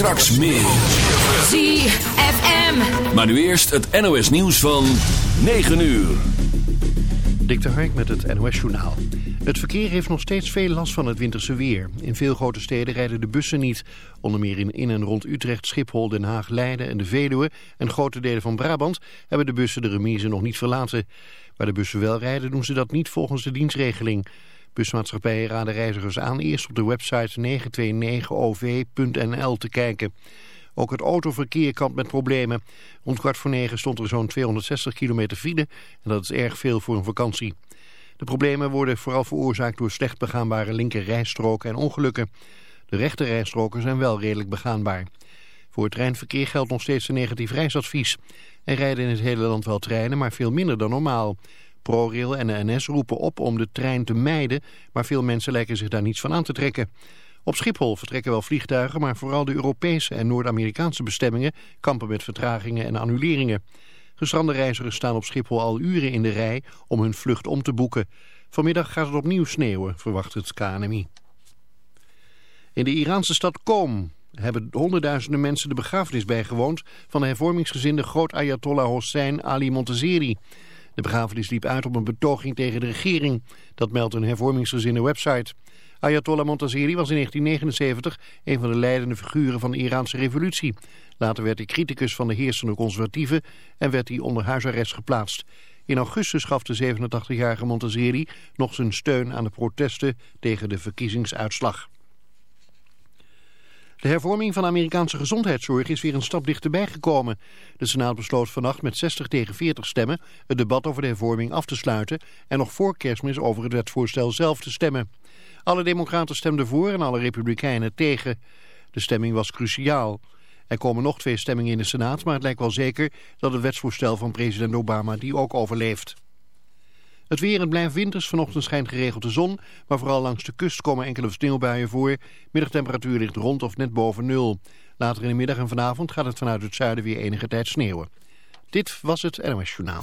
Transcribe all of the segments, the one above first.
Straks meer. ZFM. Maar nu eerst het NOS nieuws van 9 uur. Dik de Hark met het NOS journaal. Het verkeer heeft nog steeds veel last van het winterse weer. In veel grote steden rijden de bussen niet. Onder meer in, in en rond Utrecht, Schiphol, Den Haag, Leiden en de Veluwe... en grote delen van Brabant hebben de bussen de remise nog niet verlaten. Waar de bussen wel rijden doen ze dat niet volgens de dienstregeling... Busmaatschappijen raden reizigers aan eerst op de website 929ov.nl te kijken. Ook het autoverkeer kampt met problemen. Rond kwart voor negen stond er zo'n 260 kilometer file en dat is erg veel voor een vakantie. De problemen worden vooral veroorzaakt door slecht begaanbare linker rijstroken en ongelukken. De rechte rijstroken zijn wel redelijk begaanbaar. Voor het treinverkeer geldt nog steeds een negatief reisadvies. Er rijden in het hele land wel treinen, maar veel minder dan normaal. ProRail en de NS roepen op om de trein te mijden, maar veel mensen lijken zich daar niets van aan te trekken. Op Schiphol vertrekken wel vliegtuigen, maar vooral de Europese en Noord-Amerikaanse bestemmingen kampen met vertragingen en annuleringen. Gestrande reizigers staan op Schiphol al uren in de rij om hun vlucht om te boeken. Vanmiddag gaat het opnieuw sneeuwen, verwacht het KNMI. In de Iraanse stad Qom hebben honderdduizenden mensen de begrafenis bijgewoond van de hervormingsgezinde groot Ayatollah Hossein Ali Montazeri. De begrafenis liep uit op een betoging tegen de regering. Dat meldt een hervormingsgezinde website. Ayatollah Montazeri was in 1979 een van de leidende figuren van de Iraanse revolutie. Later werd hij criticus van de heersende conservatieven en werd hij onder huisarrest geplaatst. In augustus gaf de 87-jarige Montazeri nog zijn steun aan de protesten tegen de verkiezingsuitslag. De hervorming van de Amerikaanse gezondheidszorg is weer een stap dichterbij gekomen. De Senaat besloot vannacht met 60 tegen 40 stemmen het debat over de hervorming af te sluiten en nog voor kerstmis over het wetsvoorstel zelf te stemmen. Alle democraten stemden voor en alle republikeinen tegen. De stemming was cruciaal. Er komen nog twee stemmingen in de Senaat, maar het lijkt wel zeker dat het wetsvoorstel van president Obama die ook overleeft. Het weer, het blijft winters. Vanochtend schijnt geregeld de zon. Maar vooral langs de kust komen enkele sneeuwbuien voor. Middagtemperatuur ligt rond of net boven nul. Later in de middag en vanavond gaat het vanuit het zuiden weer enige tijd sneeuwen. Dit was het NOS Journaal.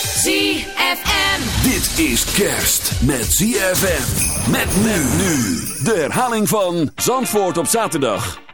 ZFM. Dit is kerst met ZFM. Met men nu. De herhaling van Zandvoort op zaterdag.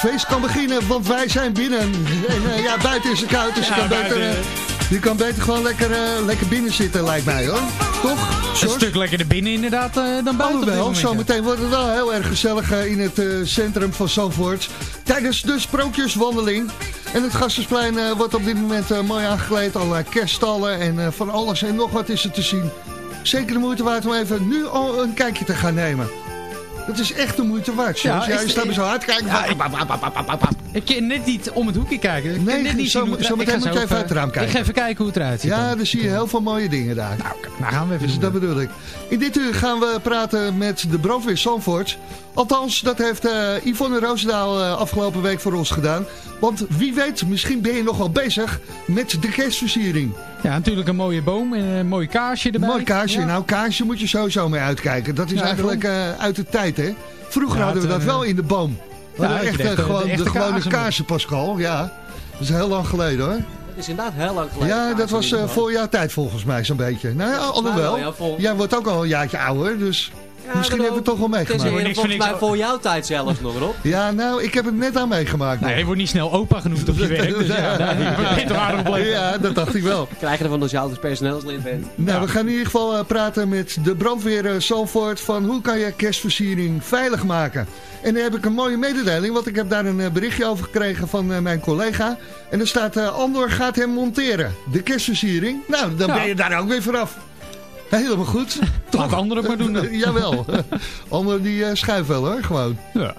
Feest kan beginnen, want wij zijn binnen. En uh, ja, buiten is het koud, dus je, kan beter, uh, je kan beter gewoon lekker, uh, lekker binnen zitten, lijkt mij hoor. Toch? George? Een stuk lekkerder binnen inderdaad dan buiten. Alhoewel, zometeen wordt het wel heel erg gezellig in het centrum van Zandvoort. Tijdens de sprookjeswandeling. En het Gastensplein wordt op dit moment mooi aangekleed. Allerlei kerststallen en van alles en nog wat is er te zien. Zeker de moeite waard om even nu al een kijkje te gaan nemen. Het is echt de moeite waard. Ja, jij staat me zo hard kijken. Ja, ik, kan net niet om het hoekje kijken. Ik nee, net niet zo, zo meteen moet je even uit het raam kijken. Ik ga even kijken hoe het eruit ziet. Ja, dan zie je heel veel mooie dingen daar. Nou, nou gaan we even Dus dat bedoel ik. In dit uur gaan we praten met de brandweer Zandvoort. Althans, dat heeft uh, Yvonne Roosendaal uh, afgelopen week voor ons gedaan. Want wie weet, misschien ben je nog wel bezig met de kerstversiering. Ja, natuurlijk een mooie boom en een mooi kaarsje erbij. Mooi kaarsje. Nou, kaarsje moet je sowieso mee uitkijken. Dat is ja, eigenlijk uh, uit de tijd, hè? Vroeger ja, hadden we dat wel in de boom. We hadden echt de, gewoon, de, de gewone kaarsen, Pascal. Ja, dat is heel lang geleden, hoor. Dat is inderdaad heel lang geleden. Ja, dat was uh, voorjaar tijd volgens mij zo'n beetje. Nou ja, alhoewel. Ja, vol... Jij wordt ook al een jaartje ouder, dus... Misschien hebben we het toch wel meegemaakt. Het is volgens mij voor jouw tijd zelfs nog, Rob. Ja, nou, ik heb het net aan meegemaakt. Nee, je wordt niet snel opa genoemd op je werk. Dus ja, ja, dat dacht ik wel. Krijg je ervan als je ouders personeelslid bent. Nou, we gaan in ieder geval uh, praten met de brandweer uh, Zalvoort van hoe kan je kerstversiering veilig maken. En dan heb ik een mooie mededeling, want ik heb daar een uh, berichtje over gekregen van mijn collega. En er staat, Andor gaat hem monteren. De kerstversiering. Nou, dan ben je daar ook weer vanaf. Helemaal goed. Laat anderen maar doen dan. Jawel. Anderen die uh, schuiven wel hoor, gewoon. Ja.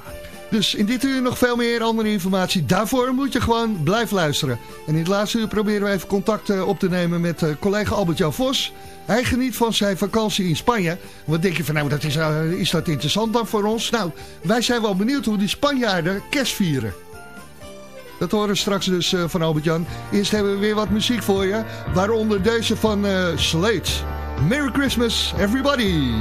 Dus in dit uur nog veel meer andere informatie. Daarvoor moet je gewoon blijven luisteren. En in het laatste uur proberen we even contact uh, op te nemen met uh, collega Albert-Jan Vos. Hij geniet van zijn vakantie in Spanje. Wat denk je van, nou, dat is, is dat interessant dan voor ons? Nou, wij zijn wel benieuwd hoe die Spanjaarden kerst vieren. Dat horen we straks dus van Albert-Jan. Eerst hebben we weer wat muziek voor je. Waaronder deze van Slate. Merry Christmas, everybody!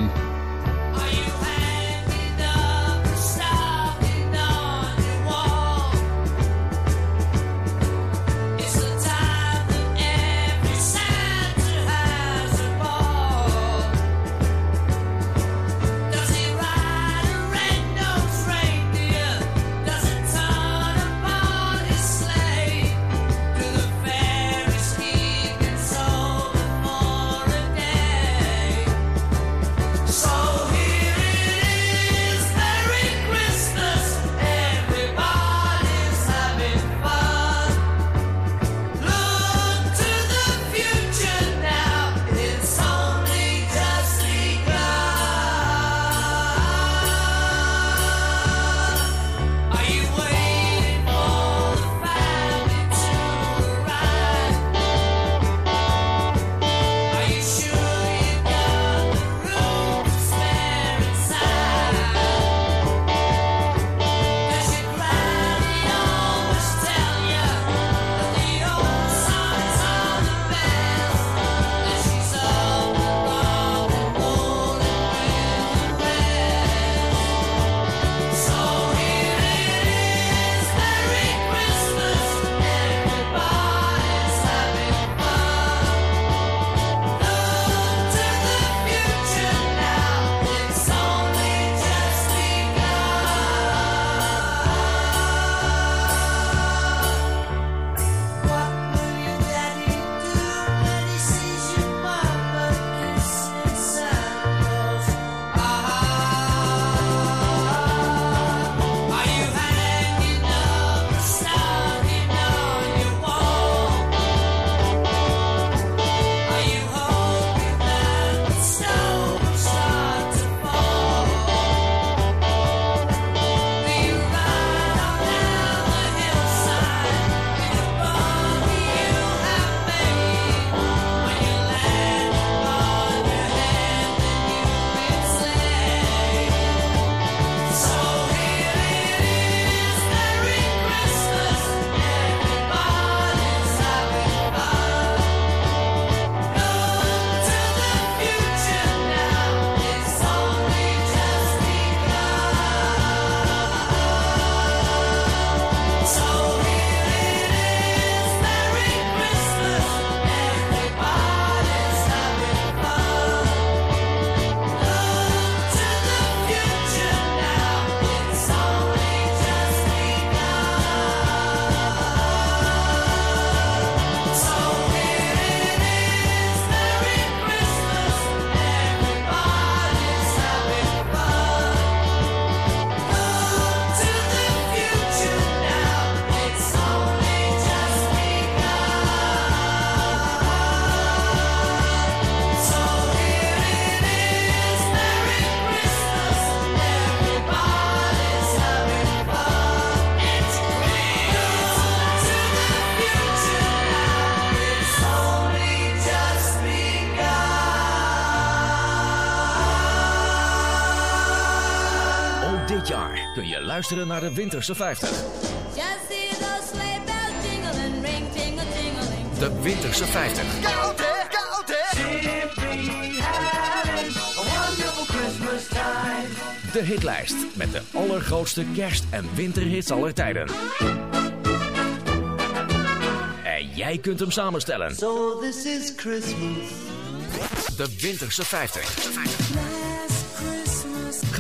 Luisteren naar de Winterse 50. De Winterse 50. Koud hè, koud hè. De hitlijst met de allergrootste kerst- en winterhits aller tijden. En jij kunt hem samenstellen. So this is Christmas. De Winterse 50.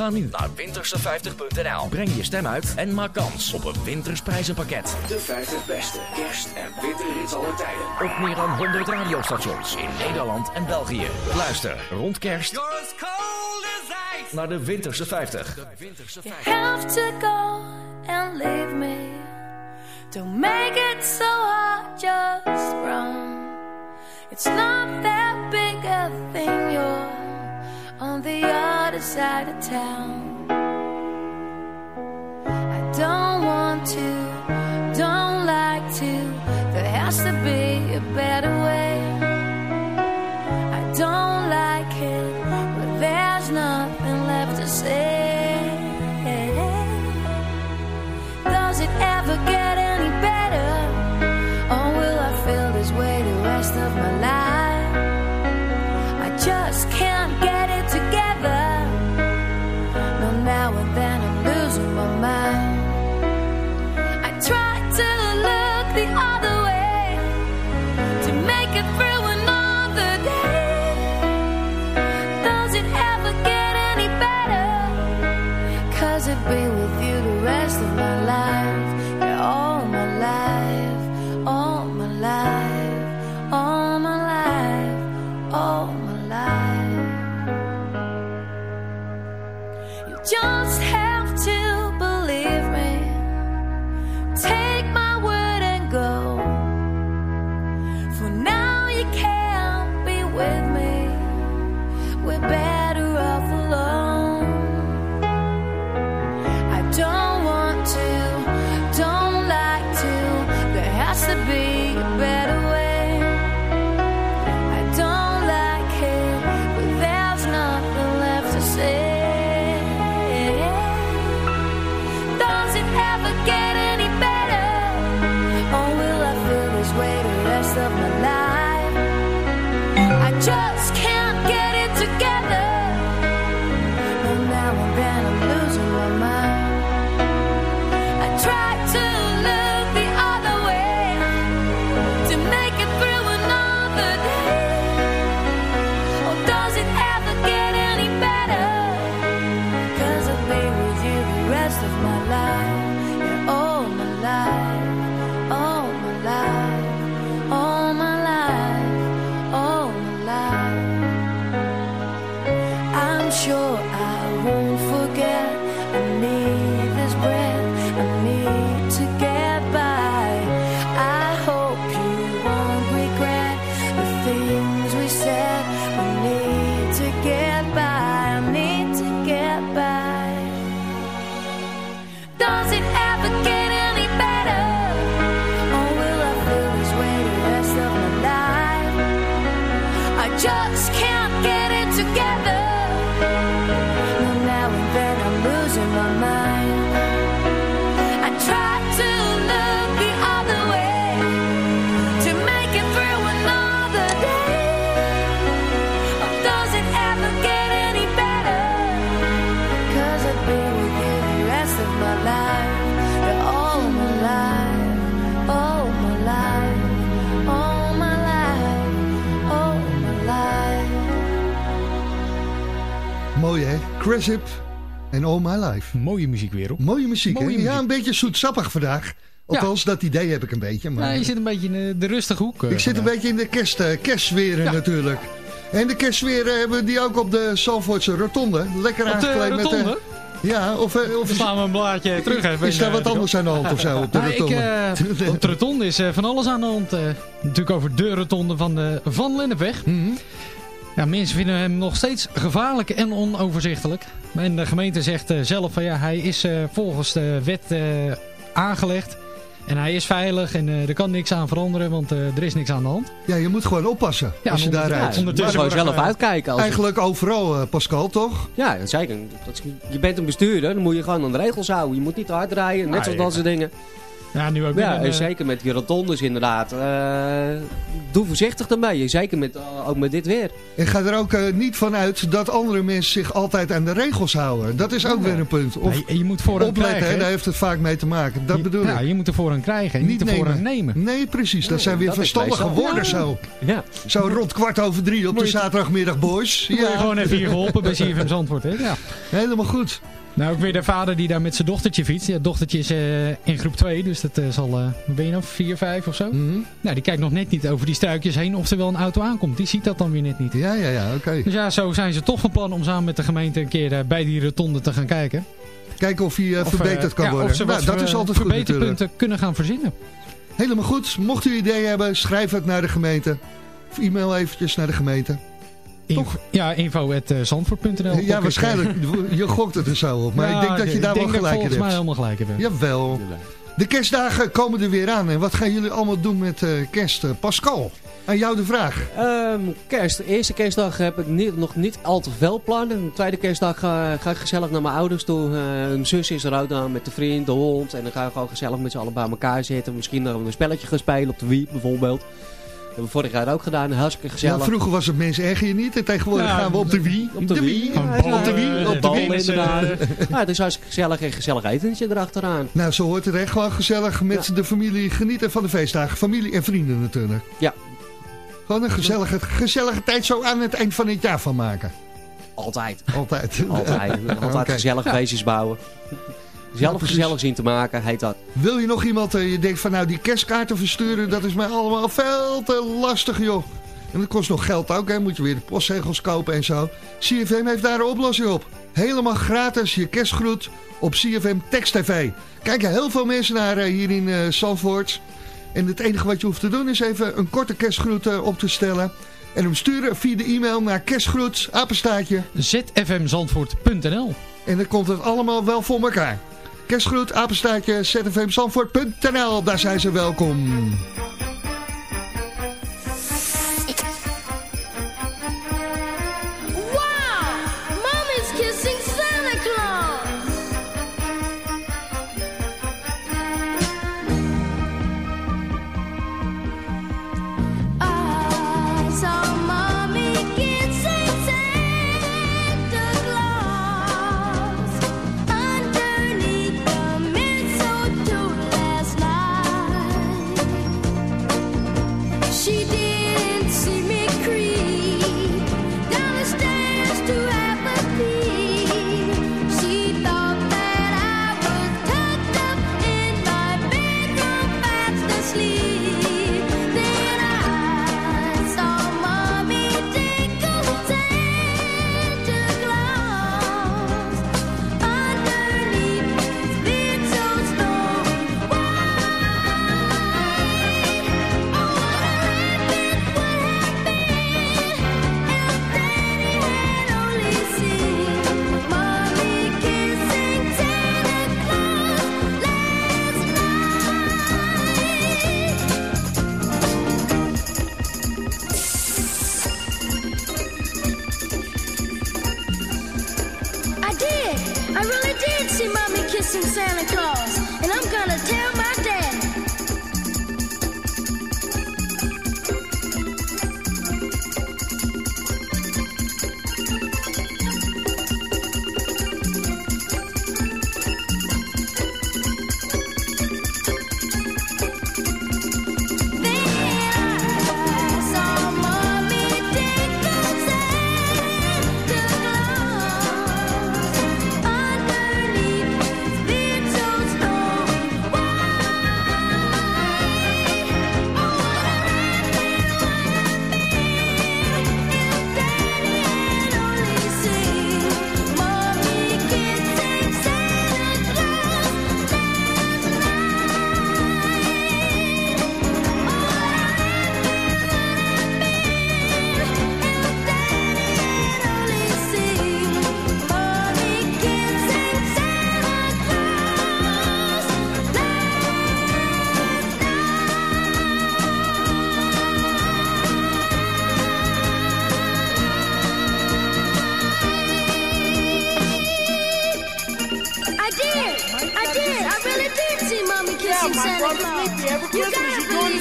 Ga nu naar winterse50.nl. Breng je stem uit en maak kans op een wintersprijzenpakket. De 50 beste kerst- en winterhits aller tijden. Op meer dan 100 radiostations in Nederland en België. Luister rond kerst naar de Winterse 50. De Winterse 50. have to go and leave me. Don't make it so hard, just run. It's not that big a thing, you're on the other side of town. I don't want to, don't like to. There has to be Hip en All My Life. Mooie muziek weer op. Mooie muziek Mooie muziek. Ja, een beetje zoetsappig vandaag. Althans, dat idee heb ik een beetje. Maar... Je zit een beetje in de, de rustige hoek. eh, Ik zit een beetje in de kerst, eh, natuurlijk. En de kerstsfeer eh, hebben we die ook op de Zalvoortse rotonde. Lekker de aangekleed met... rotonde? ja, of, of We slaan we een blaadje terug even. Is daar wat anders aan de hand of zo op de Nou, ik, rotonde? eh, op de rotonde is van alles aan de hand. natuurlijk over de rotonde van, de van Lennepweg. Mhm. Ja, mensen vinden hem nog steeds gevaarlijk en onoverzichtelijk. En de gemeente zegt eh, zelf van ja, hij is eh, volgens de wet eh, aangelegd. En hij is veilig en eh, er kan niks aan veranderen, want eh, er is niks aan de hand. Ja, je moet gewoon oppassen Ja, als je daar ja, rijdt. ondertussen Maar gewoon zelf uitkijken. Als Eigenlijk overal, eh, Pascal, toch? Ja, zeker. Je bent een bestuurder, dan moet je gewoon aan de regels houden. Je moet niet te hard rijden, net Ah, zoals ja. dat soort dingen. Ja, nu ook Ja, en eh, zeker met die rotondes inderdaad. Eh, doe voorzichtig ermee. Zeker met, eh, ook met dit weer. En ga er ook niet van uit dat andere mensen zich altijd aan de regels houden. Dat is ook weer een punt. Of nee, je moet voorrang opletten, krijgen. hè, daar heeft het vaak mee te maken. Dat Je- bedoel ja, ik. je moet er voorrang krijgen en niet, Niet voorrang nemen. Nee, precies. Dat zijn weer verstandige woorden Ja. zo. Ja. Zo rond kwart over drie op de zaterdagmiddag, boys. Ja, gewoon even hier geholpen bij CFM Zandvoort. Hè? Ja. helemaal goed. Nou, ook weer de vader die daar met zijn dochtertje fietst. Ja, dochtertje is eh, in groep 2, dus dat eh, zal, eh, ben je nou, 4, 5 of zo? Mhm. Nou, die kijkt nog net niet over die struikjes heen of er wel een auto aankomt. Die ziet dat dan weer net niet. Ja, ja, ja, oké. Dus ja, zo zijn ze toch van plan om samen met de gemeente een keer bij die rotonde te gaan kijken. Kijken of hij verbeterd kan ja, worden. Of ze Nou, dat is altijd goed verbeterpunten kunnen gaan verzinnen. Helemaal goed. Mocht u ideeën hebben, schrijf het naar de gemeente. Of e-mail eventjes naar de gemeente. Info, ja, info at, eh. Ja, waarschijnlijk. Je gokt het er zo op. Maar ik denk dat je daar wel gelijk in volgens mij hebt. helemaal gelijk hebben. Jawel. De kerstdagen komen er weer aan. En wat gaan jullie allemaal doen met eh, kerst? Eh, Pascal, aan jou de vraag. Ehm, kerst. De eerste kerstdag heb ik niet, nog niet al te veel plannen. De tweede kerstdag ga, ga ik gezellig naar mijn ouders toe. Eh mijn zus is er ook dan met de vriend, de hond. En dan gaan we gewoon gezellig met z'n allen bij elkaar zitten. Misschien nog een spelletje gaan spelen op de Wii bijvoorbeeld. Dat hebben we vorig jaar ook gedaan. Hartstikke Ja, gezellig. vroeger was het mensen erger je niet. En tegenwoordig Ja, gaan we op de Wii. Op de Ja, ballen, op de Wii, eh, op de ballen Wii. inderdaad. Ja, het is hartstikke gezellig en gezellig etentje erachteraan. Nou, zo hoort het echt gewoon gezellig met de familie genieten van de feestdagen. Familie en vrienden natuurlijk. Ja. Gewoon een gezellige, gezellige tijd zo aan het eind van het jaar van maken. Altijd. Altijd. Altijd. Altijd Oké. gezellig feestjes bouwen. Zelf gezellig zien te maken, heet dat. Wil je nog iemand, eh, je denkt van nou die kerstkaarten versturen, dat is mij allemaal veel te lastig joh. En dat kost nog geld ook, hè. moet je weer de postzegels kopen en zo. CFM heeft daar een oplossing op. Helemaal gratis je kerstgroet op CFM Text TV. Kijken heel veel mensen naar eh, hier in eh Zandvoort. En het enige wat je hoeft te doen is even een korte kerstgroet op te stellen. En hem sturen via de e-mail naar kerstgroet, apenstaartje. zfmzandvoort.nl En dan komt het allemaal wel voor elkaar. Kerstgroet, apenstaartje, zfmzandvoort.nl. Daar zijn ze welkom. She didn't see me creep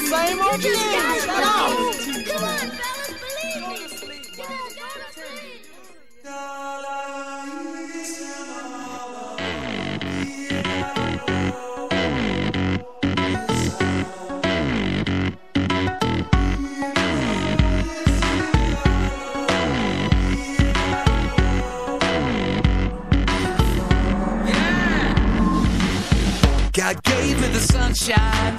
same me. old You just thing. gotta Shut believe up. me. Come on, fellas, believe me. Come on, fellas, believe me. God gave me the sunshine, then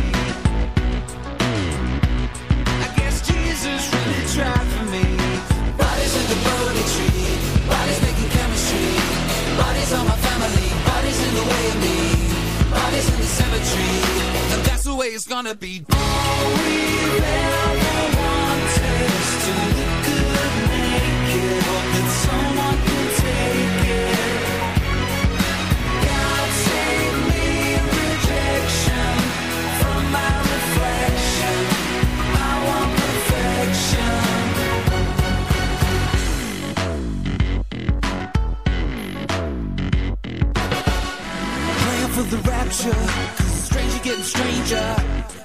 Jesus really tried for me. Bodies in the Bodhi tree, bodies making chemistry. Bodies on my family, bodies in the way of me. Bodies in the cemetery, and that's the way it's gonna be. All we've ever it's stranger getting stranger,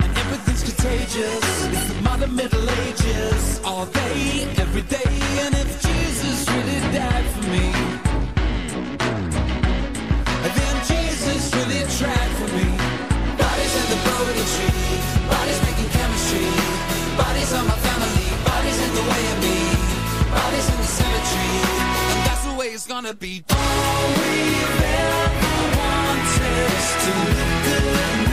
and everything's contagious. It's the modern Middle Ages, all day, every day, and if Jesus really died for me, then Jesus really tried for me. Bodies in the Bodhi tree, bodies making chemistry, bodies on my family, bodies in the way of me, bodies in the cemetery, and that's the way it's gonna be. Ever wanted is to look good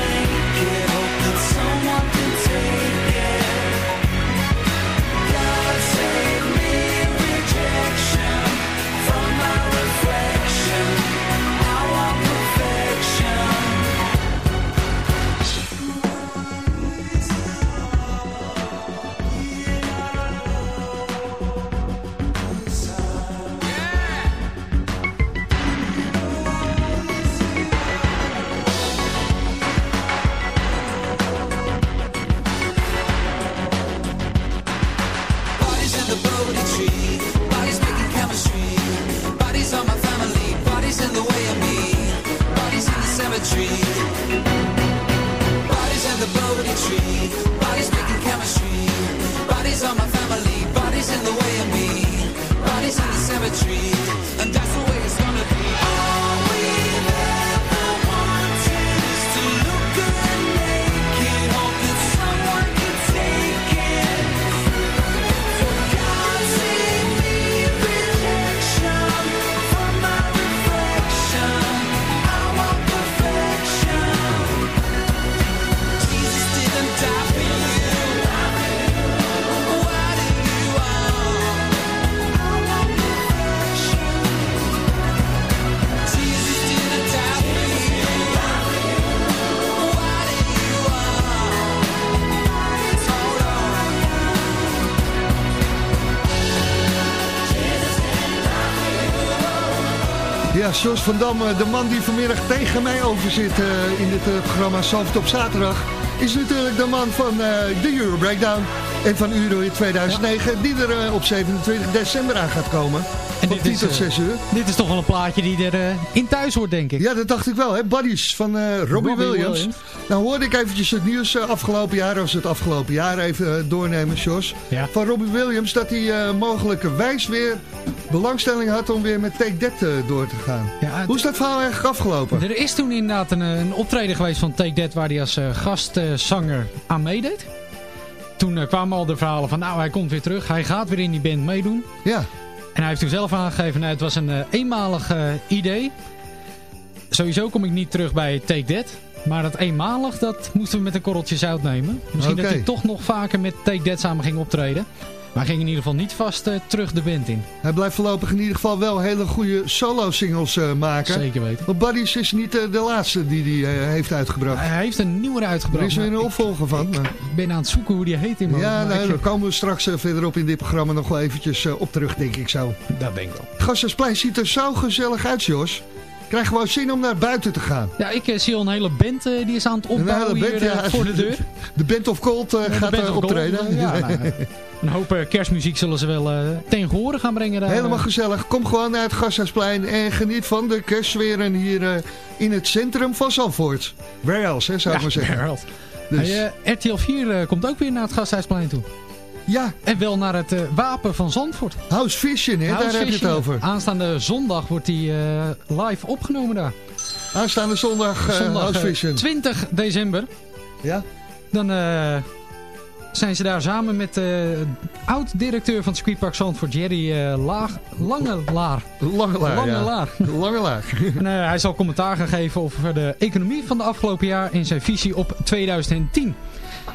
Jos van Dam, eh, de man die vanmiddag tegen mij over zit eh, in dit eh, programma Zalvert op zaterdag, is natuurlijk de man van de Euro Breakdown en van Euro in 2009, die er op 27 december aan gaat komen. En van dit 10 is, tot eh, 6 uur. Dit is toch wel een plaatje die er eh, in thuis hoort, denk ik. Ja, dat dacht ik wel, hè? Buddies van eh, Robbie, Robbie Williams. Williams. Nou hoorde ik eventjes het nieuws eh, afgelopen jaar, als het afgelopen jaar even eh, doornemen, Jos. Van Robbie Williams, dat hij eh mogelijkerwijs weer belangstelling had om weer met Take That eh, door te gaan. Hoe is dat verhaal eigenlijk afgelopen? Er is toen inderdaad een, eh, een optreden geweest van Take That waar hij als eh, gastzanger aan meedeed. Toen eh, kwamen al de verhalen van nou hij komt weer terug, hij gaat weer in die band meedoen. Ja. En hij heeft toen zelf aangegeven, nou, het was een eh, eenmalig eh, idee. Sowieso kom ik niet terug bij Take That. Maar dat eenmalig, dat moesten we met een korreltje zout nemen. Misschien dat hij toch nog vaker met Take That samen ging optreden. Maar ging in ieder geval niet vast eh, terug de band in. Hij blijft voorlopig in ieder geval wel hele goede solo-singles eh, maken. Zeker weten. Want Buddies is niet eh, de laatste die hij heeft uitgebracht. Hij heeft een nieuwe uitgebracht. Er is weer een opvolger van. Ik maar- ben aan het zoeken hoe die heet in mijn Ja, nou, daar komen we straks verderop in dit programma nog wel eventjes op terug, denk ik zo. Dat denk ik wel. Het Gasthuisplein ziet er zo gezellig uit, Jos. Krijg gewoon zin om naar buiten te gaan. Ja, ik eh, zie al een hele band eh, die is aan het opbouwen hele hier band, eh, ja. voor de deur. De Band of Cold eh, Ja, gaat eh, optreden. Ja, nou, eh, een hoop eh, kerstmuziek zullen ze wel eh ten gehore gaan brengen. Daar. Helemaal gezellig. Kom gewoon naar het Gasthuisplein en geniet van de kerstsferen hier eh, in het centrum van Zandvoort. Where else, hè, zou ik maar zeggen. Dus, Hey, eh, RTL 4 eh, komt ook weer naar het Gasthuisplein toe. Ja, En wel naar het eh, wapen van Zandvoort. House Vision, hè, House daar heb je het over. Aanstaande zondag wordt die eh, live opgenomen daar. Aanstaande zondag, eh zondag House Vision. 20 december. Ja? Dan zijn ze daar samen met de oud-directeur van het circuitpark Zandvoort, Jerry eh, Laag, Langelaar. Langelaar, ja. Langelaar. Langelaar. En, eh, hij zal commentaar gaan geven over de economie van de afgelopen jaar in zijn visie op 2010.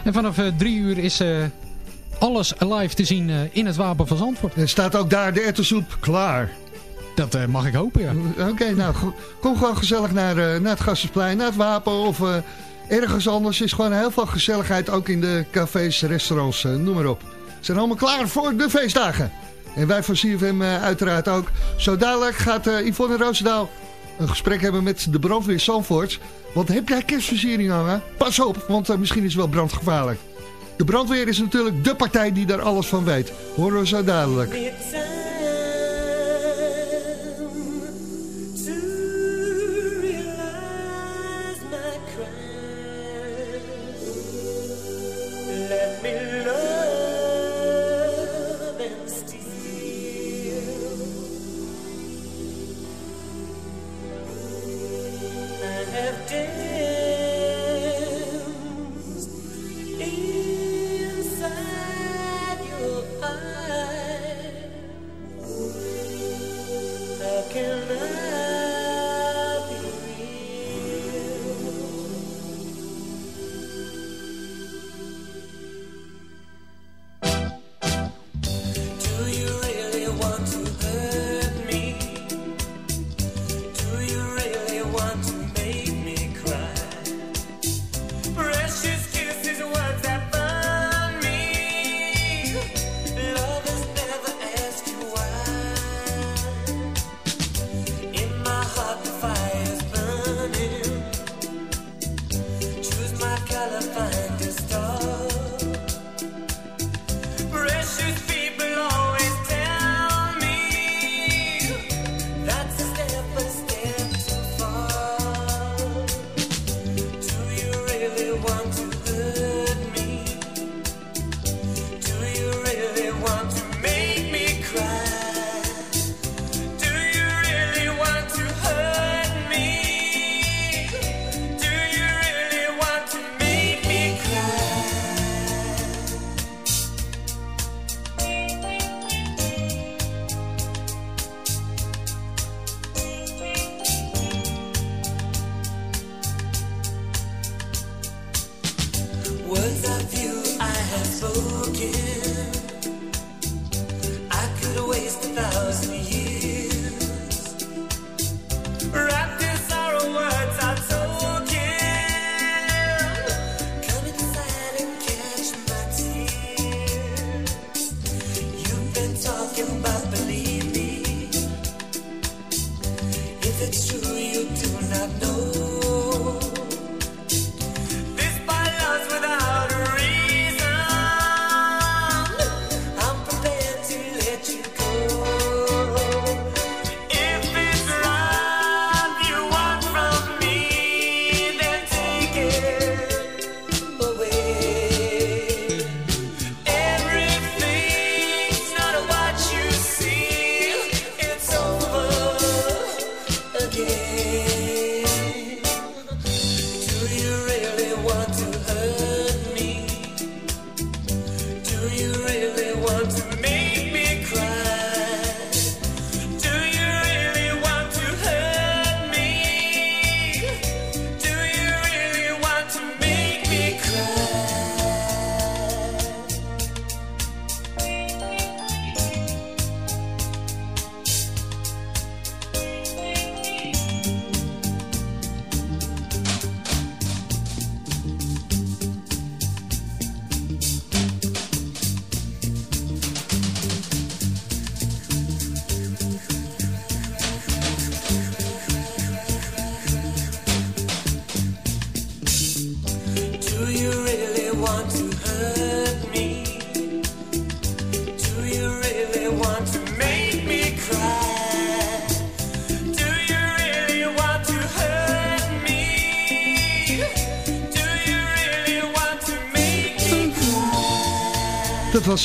En vanaf drie uur is alles live te zien eh, in het Wapen van Zandvoort. En staat ook daar de erwtensoep klaar. Dat eh, mag ik hopen, ja. Oké, nou, kom gewoon gezellig naar, eh, naar het Gasthuisplein, naar het Wapen of ergens anders. Er is gewoon heel veel gezelligheid, ook in de cafés, restaurants, noem maar op. Ze zijn allemaal klaar voor de feestdagen. En wij van CFM uiteraard ook. Zo dadelijk gaat Yvonne Roosendaal een gesprek hebben met de brandweer Zandvoort. Want heb jij kerstversiering hangen? Pas op, want misschien is het wel brandgevaarlijk. De brandweer is natuurlijk de partij die daar alles van weet. Horen we zo dadelijk.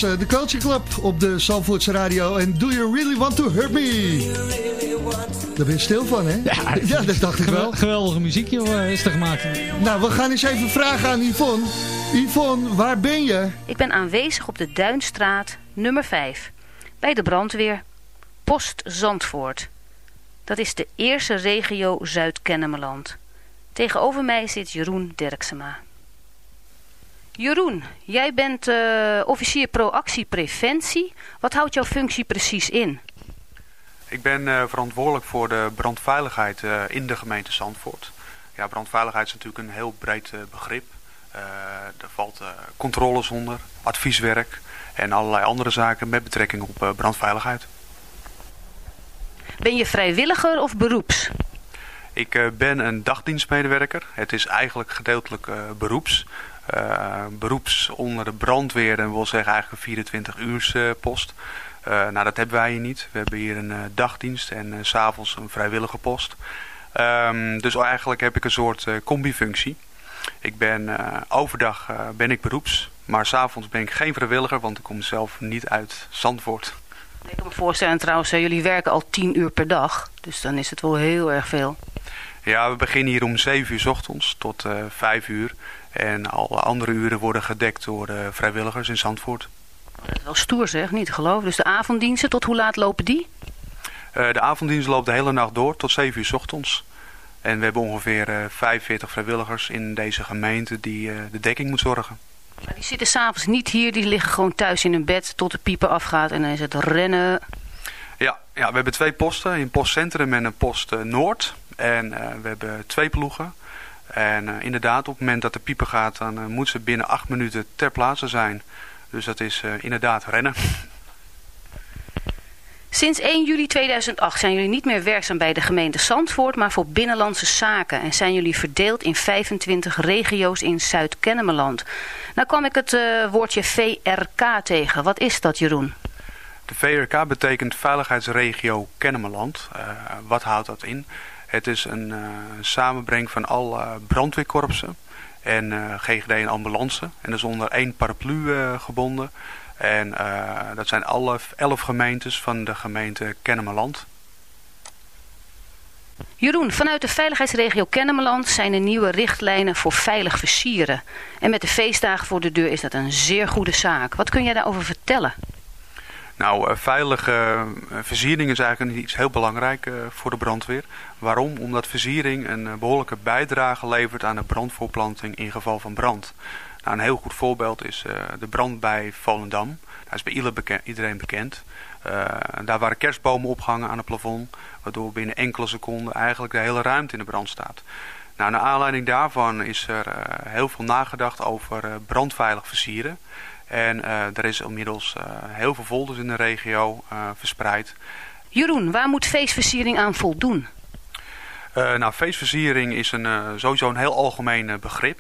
Was uh, de Culture Club op de Zandvoortse Radio. En Do You Really Want To Hurt Me? Daar ben je stil van, hè? Ja, ja dat dacht ik wel. Geweldige muziek joh, is er gemaakt. Nou, we gaan eens even vragen aan Yvonne. Yvonne, waar ben je? Ik ben aanwezig op de Duinstraat nummer 5. Bij de brandweer. Post Zandvoort. Dat is de eerste regio Zuid-Kennemerland. Tegenover mij zit Jeroen Derksema. Jeroen, jij bent uh, officier proactie preventie. Wat houdt jouw functie precies in? Ik ben uh, verantwoordelijk voor de brandveiligheid uh, in de gemeente Zandvoort. Ja, brandveiligheid is natuurlijk een heel breed begrip. er valt controles onder, advieswerk en allerlei andere zaken met betrekking op brandveiligheid. Ben je vrijwilliger of beroeps? Ik ben een dagdienstmedewerker. Het is eigenlijk gedeeltelijk beroeps. Uh, beroeps onder de brandweer, dat wil zeggen eigenlijk een 24 uur post. nou, dat hebben wij hier niet. We hebben hier een dagdienst en s s'avonds een vrijwillige post. Um, dus eigenlijk heb ik een soort combifunctie. Ik ben, overdag ben ik beroeps, maar s'avonds ben ik geen vrijwilliger, want ik kom zelf niet uit Zandvoort. Ik kan me voorstellen trouwens, jullie werken al 10 uur per dag. Dus dan is het wel heel erg veel. Ja, we beginnen hier om 7 uur s ochtends tot uh, 5 uur. En alle andere uren worden gedekt door de vrijwilligers in Zandvoort. Dat is wel stoer zeg, niet te geloven. Dus de avonddiensten, tot hoe laat lopen die? Uh, de avonddienst loopt de hele nacht door tot 7 uur s ochtends. En we hebben ongeveer uh, 45 vrijwilligers in deze gemeente die de dekking moet zorgen. Maar die zitten s'avonds niet hier, die liggen gewoon thuis in hun bed tot de pieper afgaat en dan is het rennen. Ja, ja we hebben twee posten, een postcentrum en een post Noord. En uh, we hebben twee ploegen. En uh, inderdaad, op het moment dat de pieper gaat, dan uh, moet ze binnen acht minuten ter plaatse zijn. Dus dat is inderdaad rennen. Sinds 1 juli 2008 zijn jullie niet meer werkzaam bij de gemeente Zandvoort, maar voor Binnenlandse Zaken. En zijn jullie verdeeld in 25 regio's in Zuid-Kennemerland. Nou kwam ik het woordje VRK tegen. Wat is dat, Jeroen? De VRK betekent Veiligheidsregio Kennemerland. Wat houdt dat in? Het is een uh, samenbreng van alle brandweerkorpsen en GGD en ambulance. En dat is onder één paraplu gebonden. En dat zijn alle elf gemeentes van de gemeente Kennemerland. Jeroen, vanuit de veiligheidsregio Kennemerland zijn er nieuwe richtlijnen voor veilig versieren. En met de feestdagen voor de deur is dat een zeer goede zaak. Wat kun jij daarover vertellen? Nou, uh, veilige uh, versiering is eigenlijk iets heel belangrijk uh, voor de brandweer. Waarom? Omdat versiering een behoorlijke bijdrage levert aan de brandvoorplanting in geval van brand. Nou, een heel goed voorbeeld is de brand bij Volendam. Dat is bij iedereen bekend. Daar waren kerstbomen opgehangen aan het plafond. Waardoor binnen enkele seconden eigenlijk de hele ruimte in de brand staat. Nou, naar aanleiding daarvan is er heel veel nagedacht over brandveilig versieren. En er is inmiddels heel veel folders in de regio verspreid. Jeroen, waar moet feestversiering aan voldoen? Uh, nou, feestversiering is een, uh, sowieso een heel algemeen uh, begrip.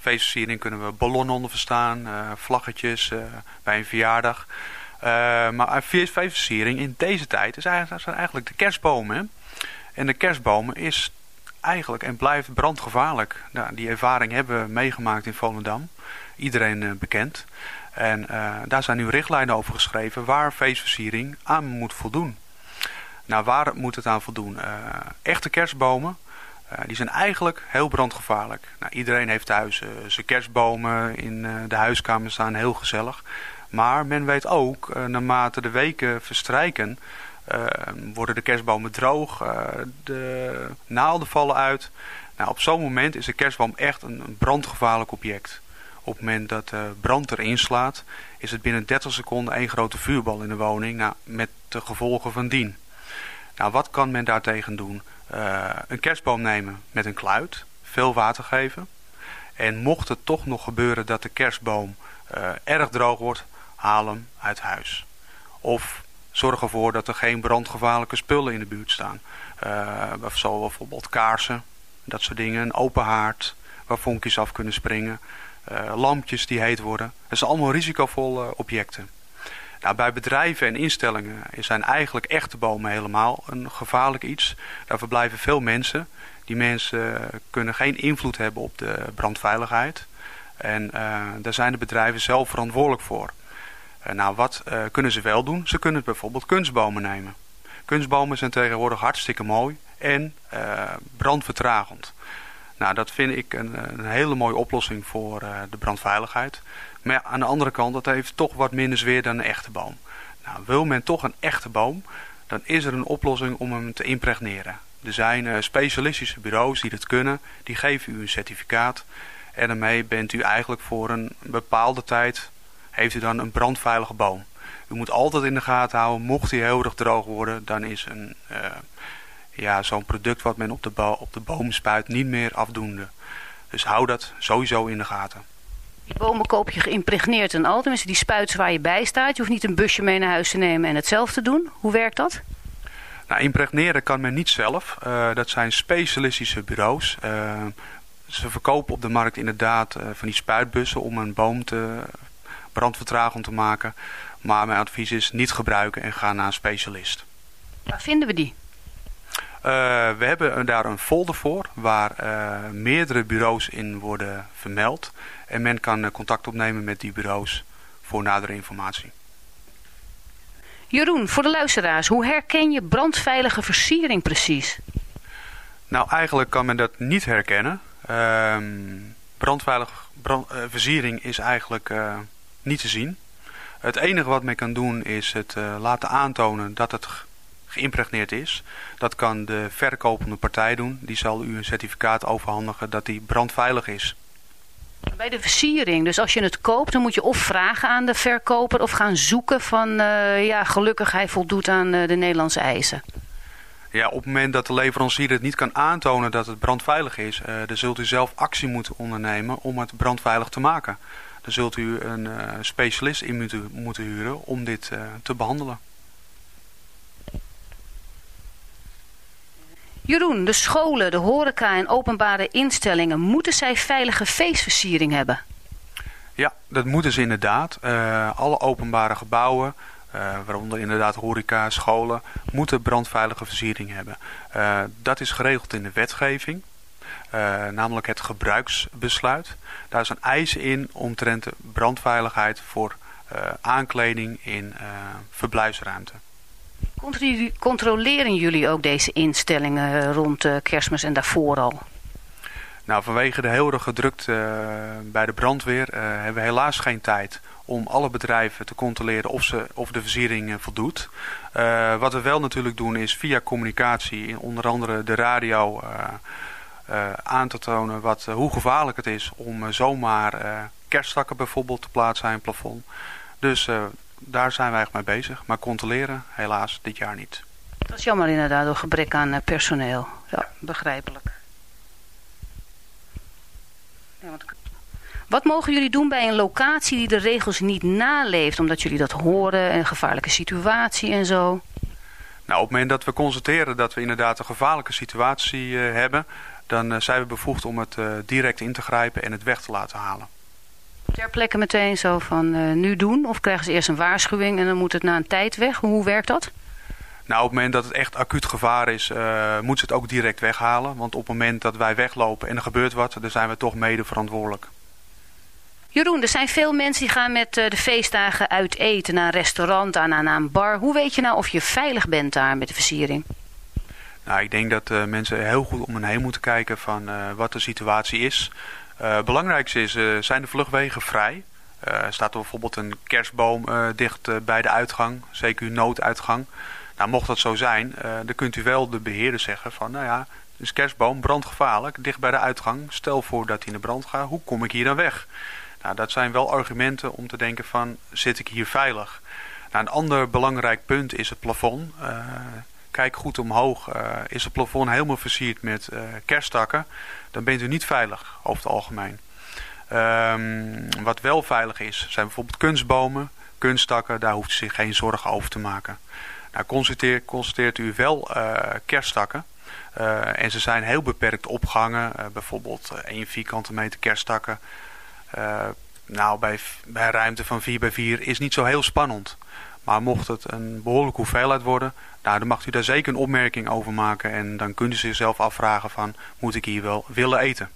feestversiering kunnen we ballonnen onder verstaan, vlaggetjes bij een verjaardag. maar feestversiering in deze tijd is eigenlijk, zijn eigenlijk de kerstbomen. Hè? En de kerstbomen is eigenlijk en blijft brandgevaarlijk. Nou, die ervaring hebben we meegemaakt in Volendam. Iedereen bekend. En daar zijn nu richtlijnen over geschreven waar feestversiering aan moet voldoen. Nou, waar moet het aan voldoen? Uh, echte kerstbomen, die zijn eigenlijk heel brandgevaarlijk. Nou, iedereen heeft thuis zijn kerstbomen in de huiskamer staan, heel gezellig. Maar men weet ook, naarmate de weken verstrijken, worden de kerstbomen droog, de naalden vallen uit. Nou, op zo'n moment is de kerstboom echt een brandgevaarlijk object. Op het moment dat de brand erin slaat, is het binnen 30 seconden één grote vuurbal in de woning, nou, met de gevolgen van dien. Nou, wat kan men daartegen doen? Uh, een kerstboom nemen met een kluit, veel water geven. En mocht het toch nog gebeuren dat de kerstboom uh, erg droog wordt, haal hem uit huis. Of zorg ervoor dat er geen brandgevaarlijke spullen in de buurt staan. Uh, bijvoorbeeld kaarsen, dat soort dingen. Een open haard waar vonkjes af kunnen springen. Lampjes die heet worden. Dat zijn allemaal risicovolle objecten. Nou, bij bedrijven en instellingen zijn eigenlijk echte bomen helemaal een gevaarlijk iets. Daar verblijven veel mensen. Die mensen kunnen geen invloed hebben op de brandveiligheid. En uh, daar zijn de bedrijven zelf verantwoordelijk voor. Eh, nou, wat eh, kunnen ze wel doen? Ze kunnen bijvoorbeeld kunstbomen nemen. Kunstbomen zijn tegenwoordig hartstikke mooi en brandvertragend. Nou, dat vind ik een, een hele mooie oplossing voor de brandveiligheid. Maar aan de andere kant, dat heeft toch wat minder zweer dan een echte boom. Nou, wil men toch een echte boom, dan is er een oplossing om hem te impregneren. Er zijn specialistische bureaus die dat kunnen, die geven u een certificaat. En daarmee bent u eigenlijk voor een bepaalde tijd heeft u dan een brandveilige boom. U moet altijd in de gaten houden, mocht hij heel erg droog worden, dan is een, uh, ja, zo'n product wat men op de, op de boom spuit niet meer afdoende. Dus hou dat sowieso in de gaten. Die bomen koop je geïmpregneerd en al, tenminste die spuiten waar je bij staat. Je hoeft niet een busje mee naar huis te nemen en het zelf te doen. Hoe werkt dat? Nou, impregneren kan men niet zelf. Uh, dat zijn specialistische bureaus. Uh, ze verkopen op de markt inderdaad uh, van die spuitbussen om een boom te brandvertragend te maken. Maar mijn advies is niet gebruiken en ga naar een specialist. Waar vinden we die? Uh, we hebben daar een folder voor waar uh, meerdere bureaus in worden vermeld. En men kan uh, contact opnemen met die bureaus voor nadere informatie. Jeroen, voor de luisteraars, hoe herken je brandveilige versiering precies? Nou, eigenlijk kan men dat niet herkennen. Ehm, brandveilige brand, versiering is eigenlijk niet te zien. Het enige wat men kan doen is het uh, laten aantonen dat het geïmpregneerd is. Dat kan de verkopende partij doen. Die zal u een certificaat overhandigen dat die brandveilig is. Bij de versiering, dus als je het koopt, dan moet je of vragen aan de verkoper of gaan zoeken van uh, ja, gelukkig hij voldoet aan uh, de Nederlandse eisen. Ja, op het moment dat de leverancier het niet kan aantonen dat het brandveilig is, uh, dan zult u zelf actie moeten ondernemen om het brandveilig te maken dan zult u een specialist in moeten, moeten huren om dit te behandelen. Jeroen, de scholen, de horeca en openbare instellingen, moeten zij veilige feestversiering hebben? Ja, dat moeten ze inderdaad. Uh, alle openbare gebouwen, waaronder inderdaad horeca, scholen, moeten brandveilige versiering hebben. dat is geregeld in de wetgeving. Namelijk het gebruiksbesluit. Daar is een eis in omtrent brandveiligheid voor aankleding in verblijfsruimte. Controleren jullie ook deze instellingen rond kerstmis en daarvoor al? Nou, vanwege de heel erg gedrukt bij de brandweer hebben we helaas geen tijd om alle bedrijven te controleren of, ze, of de versiering voldoet. wat we wel natuurlijk doen is via communicatie, onder andere de radio aan te tonen wat, hoe gevaarlijk het is om zomaar kerststakken bijvoorbeeld te plaatsen in het plafond. Dus daar zijn wij echt mee bezig. Maar controleren helaas dit jaar niet. Dat is jammer inderdaad door gebrek aan personeel. Ja, begrijpelijk. Wat mogen jullie doen bij een locatie die de regels niet naleeft? Omdat jullie dat horen, een gevaarlijke situatie en zo. Nou, op het moment dat we constateren dat we inderdaad een gevaarlijke situatie hebben dan uh, zijn we bevoegd om het uh, direct in te grijpen en het weg te laten halen. Ter plekke meteen zo van uh, nu doen? Of krijgen ze eerst een waarschuwing en dan moet het na een tijd weg? Hoe werkt dat? Nou, op het moment dat het echt acuut gevaar is, moeten ze het ook direct weghalen. Want op het moment dat wij weglopen en er gebeurt wat, dan zijn we toch mede verantwoordelijk. Jeroen, er zijn veel mensen die gaan met de feestdagen uit eten naar een restaurant, aan, naar een bar. Hoe weet je nou of je veilig bent daar met de versiering? Nou, ik denk dat uh, mensen heel goed om hen heen moeten kijken van uh, wat de situatie is. Het belangrijkste is, zijn de vluchtwegen vrij? staat er bijvoorbeeld een kerstboom dicht bij de uitgang, zeker uw nooduitgang. Nou, mocht dat zo zijn, dan kunt u wel de beheerder zeggen van, nou ja, is kerstboom, brandgevaarlijk, dicht bij de uitgang. Stel voor dat hij in de brand gaat, hoe kom ik hier dan weg? Nou, dat zijn wel argumenten om te denken van, zit ik hier veilig? Nou, een ander belangrijk punt is het plafond kijk goed omhoog. Is het plafond helemaal versierd met uh, kersttakken, dan bent u niet veilig over het algemeen. Um, wat wel veilig is, zijn bijvoorbeeld kunstbomen, kunsttakken. Daar hoeft u zich geen zorgen over te maken. Nou, constateert, constateert u wel uh, kersttakken. en ze zijn heel beperkt opgehangen. bijvoorbeeld 1 vierkante meter kersttakken. nou, bij, bij ruimte van 4 bij 4 is niet zo heel spannend. Maar mocht het een behoorlijke hoeveelheid worden, nou, dan mag u daar zeker een opmerking over maken. En dan kunt u zichzelf afvragen van, moet ik hier wel willen eten?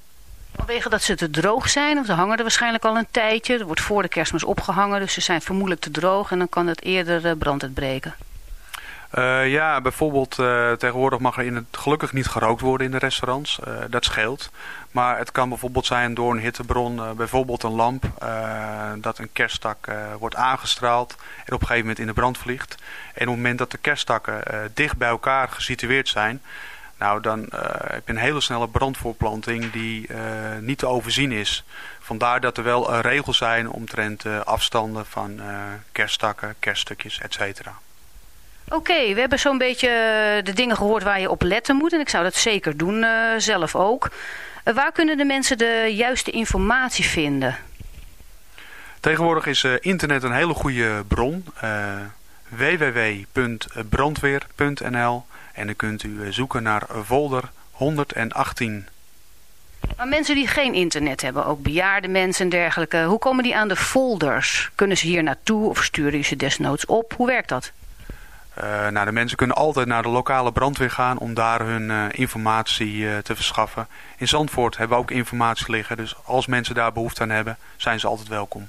Vanwege dat ze te droog zijn, of ze hangen er waarschijnlijk al een tijdje. Er wordt voor de kerstmis opgehangen, dus ze zijn vermoedelijk te droog en dan kan het eerder eh, brand uitbreken. Uh, ja, bijvoorbeeld uh, tegenwoordig mag er in het, gelukkig niet gerookt worden in de restaurants. Uh, dat scheelt. Maar het kan bijvoorbeeld zijn door een hittebron, bijvoorbeeld een lamp, dat een kersttak wordt aangestraald en op een gegeven moment in de brand vliegt. En op het moment dat de kersttakken dicht bij elkaar gesitueerd zijn, nou dan heb je een hele snelle brandvoorplanting die niet te overzien is. Vandaar dat er wel regels zijn omtrent afstanden van kersttakken, kerststukjes, et Oké, we hebben zo'n beetje eh, de dingen gehoord waar je op letten moet. En ik zou dat zeker doen, uh, zelf ook. Uh, waar kunnen de mensen de juiste informatie vinden? Tegenwoordig is internet een hele goede bron. www.brandweer.nl En dan kunt u zoeken naar folder 118. Maar mensen die geen internet hebben, ook bejaarde mensen en dergelijke... hoe komen die aan de folders? Kunnen ze hier naartoe of sturen u ze desnoods op? Hoe werkt dat? Uh, nou, de mensen kunnen altijd naar de lokale brandweer gaan om daar hun uh, informatie uh, te verschaffen. In Zandvoort hebben we ook informatie liggen, dus als mensen daar behoefte aan hebben, zijn ze altijd welkom.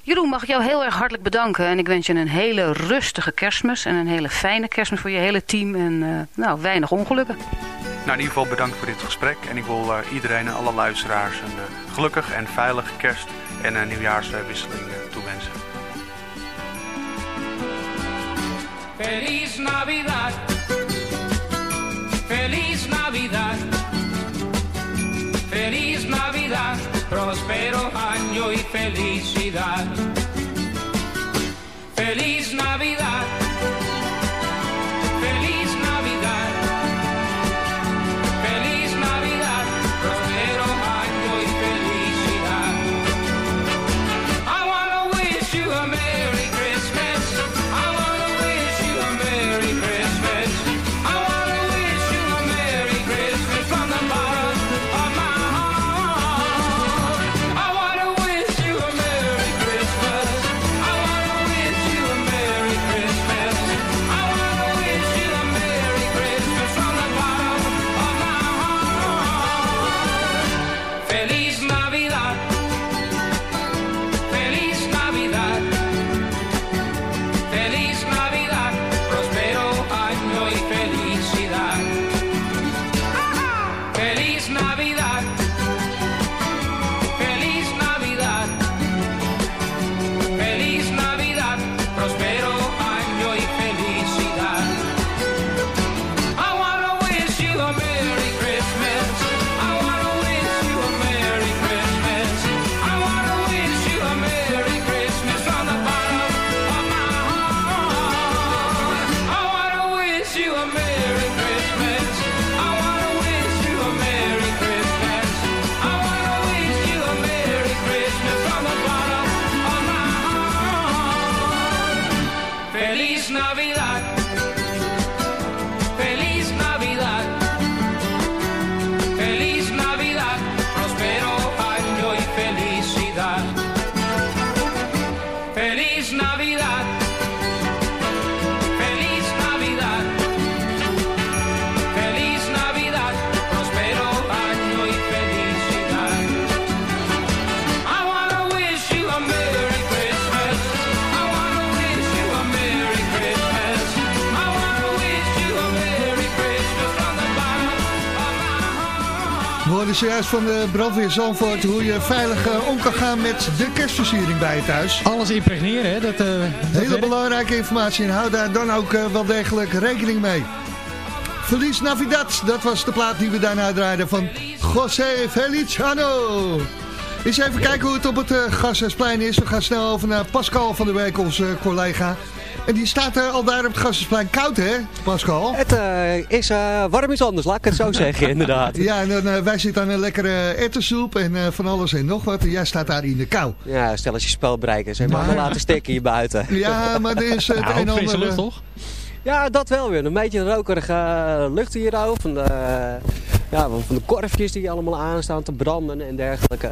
Jeroen, mag ik jou heel erg hartelijk bedanken en ik wens je een hele rustige kerstmis en een hele fijne kerstmis voor je hele team en nou, weinig ongelukken. Nou, in ieder geval bedankt voor dit gesprek en ik wil iedereen en alle luisteraars een gelukkig en veilige kerst en een nieuwjaarswisseling Feliz Navidad, feliz Navidad, feliz Navidad, próspero año y felicidad. Feliz Navidad, hoorden zojuist van de brandweer Zandvoort hoe je veilig eh, om kan gaan met de kerstversiering bij je thuis. Alles impregneren, hè? Dat, dat Hele belangrijke informatie en hou daar dan ook eh, wel degelijk rekening mee. Feliz Navidad, dat was de plaat die we daarna draaiden van José Feliciano. Eens even kijken hoe het op het uh, is. We gaan snel over naar Pascal van der Week, onze collega. En die staat eh, al daar op het Gasthuisplein koud, hè, Pascal? Het eh, is eh, warm iets anders, laat ik het zo zeggen inderdaad. Ja, en dan, eh, wij zitten aan een lekkere ettensoep en eh, van alles en nog wat. En jij staat daar in de kou. Ja, stel als je spelbereikers. Ze hebben Maar- laten stikken hier buiten. Ja, maar er is het Nou, een ander... lucht, toch? Ja, dat wel weer. Een beetje rokerige lucht hier ook. Van de, ja, van de korfjes die allemaal aanstaan te branden en dergelijke.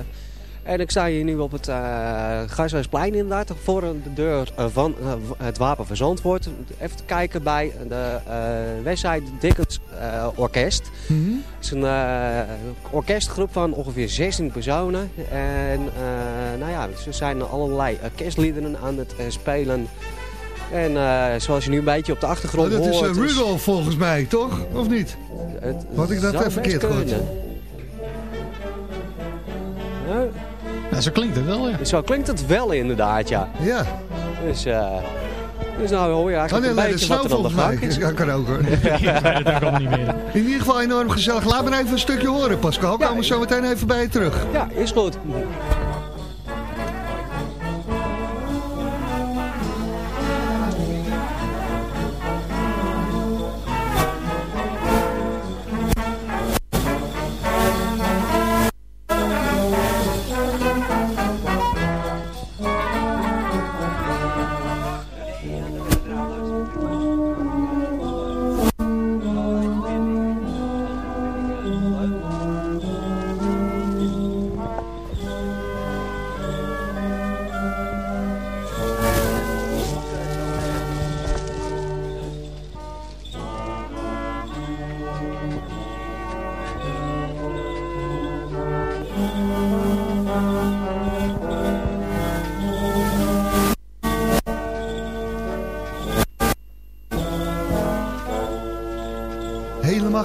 En ik sta hier nu op het uh, Gasthuisplein inderdaad, voor de deur eh, van uh, het Wapen van Zandvoort. Even te kijken bij de uh, Westside Dickens Orkest. Mhm. Het is een orkestgroep van ongeveer 16 personen. En nou ja, ze zijn allerlei kerstliederen aan het spelen. En zoals je nu een beetje op de achtergrond oh, dat hoort... Dat is Rudolf volgens mij, toch? Of niet? Had ik dat even verkeerd gehoord? Ja, zo klinkt het wel, ja. Zo klinkt het wel inderdaad, ja. Ja. Dus, uh, dus nou hoor je eigenlijk oh, nee, een beetje wat er aan de gang is. Ja, kan ook hoor. ja, dat kan niet meer. In ieder geval enorm gezellig. Laat me even een stukje horen, Pascal. Komen we zo meteen even bij je terug. Ja, is goed.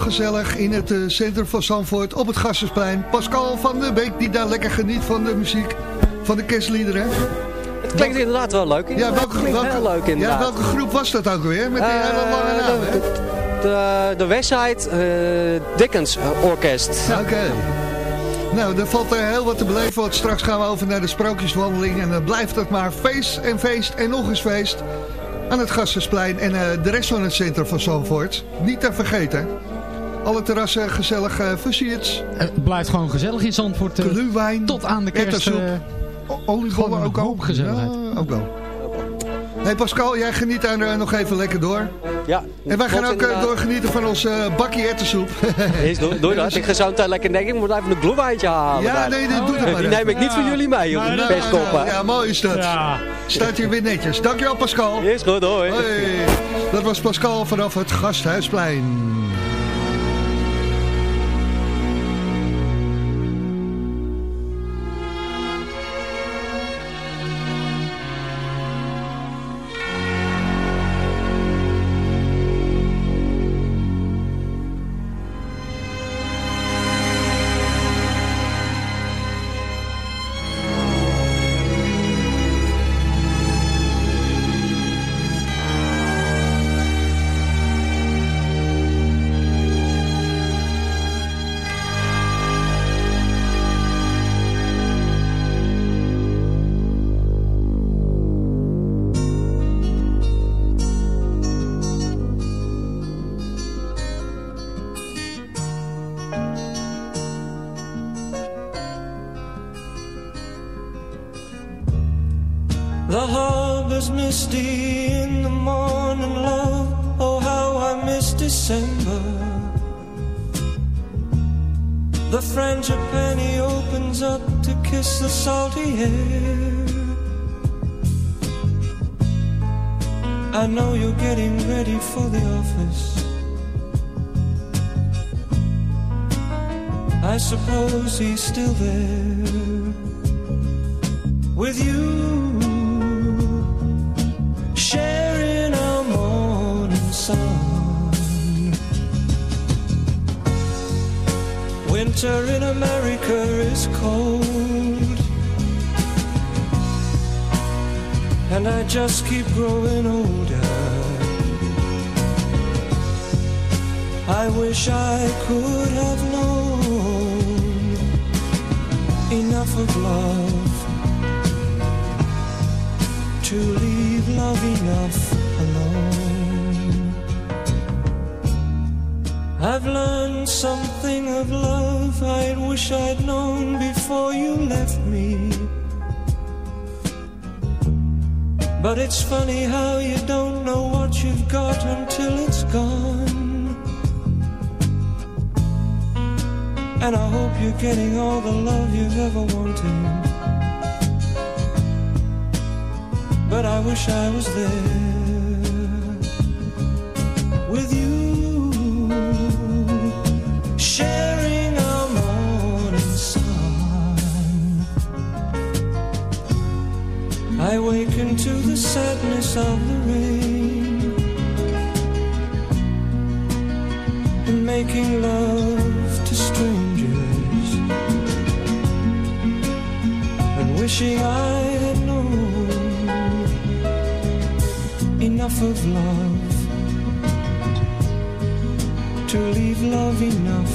Gezellig in het uh, centrum van Zandvoort op het Gassersplein. Pascal van der Beek die daar lekker geniet van de muziek van de kerstliederen. Het klinkt inderdaad wel leuk. Ja, welke, welke, heel leuk inderdaad. Ja, welke groep was dat ook weer? Met die uh, hele lange naam, de, de, de Westside uh, Dickens Orkest. Oké. Okay. Nou, er valt er heel wat te beleven, want straks gaan we over naar de sprookjeswandeling. En dan blijft het maar feest en feest en nog eens feest aan het Gassersplein en uh, de rest van het centrum van Zandvoort. Niet te vergeten. Alle terrassen gezellig uh, versierd. Het blijft gewoon gezellig in Zandvoort. Uh, Gluwijn. Tot aan de kerst. Uh, oliebollen ook al. gezelligheid. Ja, ook wel. Hey Pascal, jij geniet daar uh, nog even lekker door. Ja. En wij gaan ook uh, doorgenieten van onze uh, bakkie erwtensoep. Is, doe, doe dat. Ik ga zo meteen lekker denken, ik moet even een gloewijntje halen. Ja, daar. nee, dat oh, doe dat ja. Die neem ik niet voor jullie mee, joh. Nou, Bestkoppen. Nou, ja, mooi is dat. Ja. Staat hier weer netjes. Dankjewel Pascal. Is goed, hoi. hoi. Dat was Pascal vanaf het Gasthuisplein. Of love to leave love enough alone. I've learned something of love I wish I'd known before you left me. But it's funny how you don't know what you've got until it's gone. And I hope you're getting all the love you've ever wanted. But I wish I was there with you, sharing our morning sun. I wake into the sadness of the rain and making love wishing I had known. Enough of love. To leave love enough.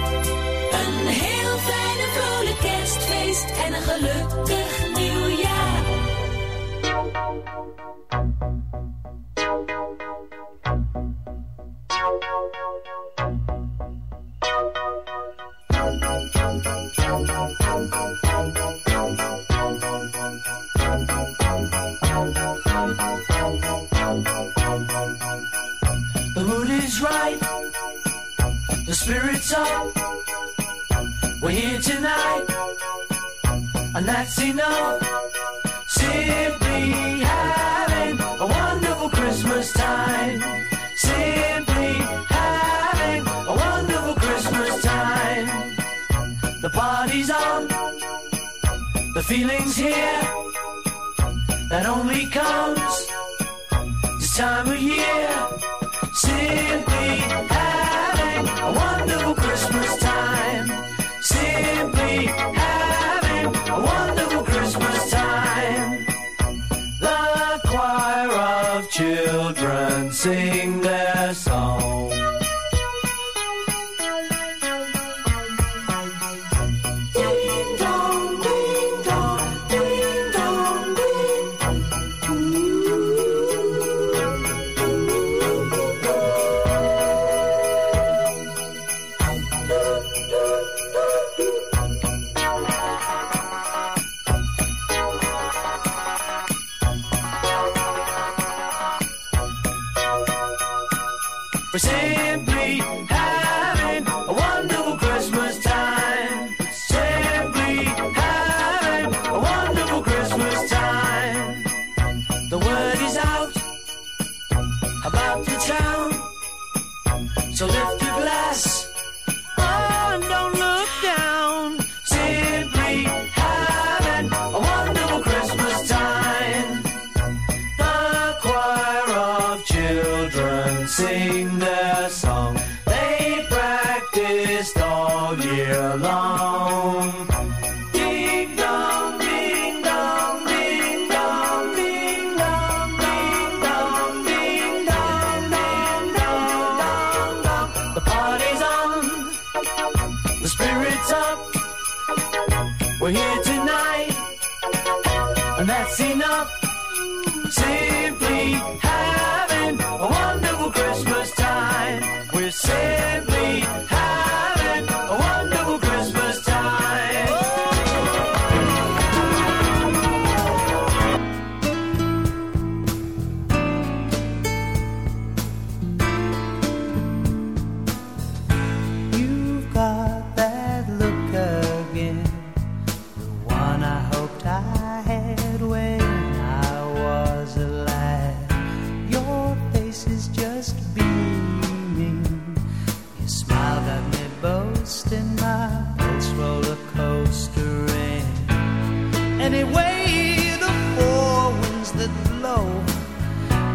Anyway, the four winds that blow,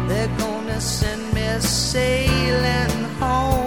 they're gonna send me sailing home.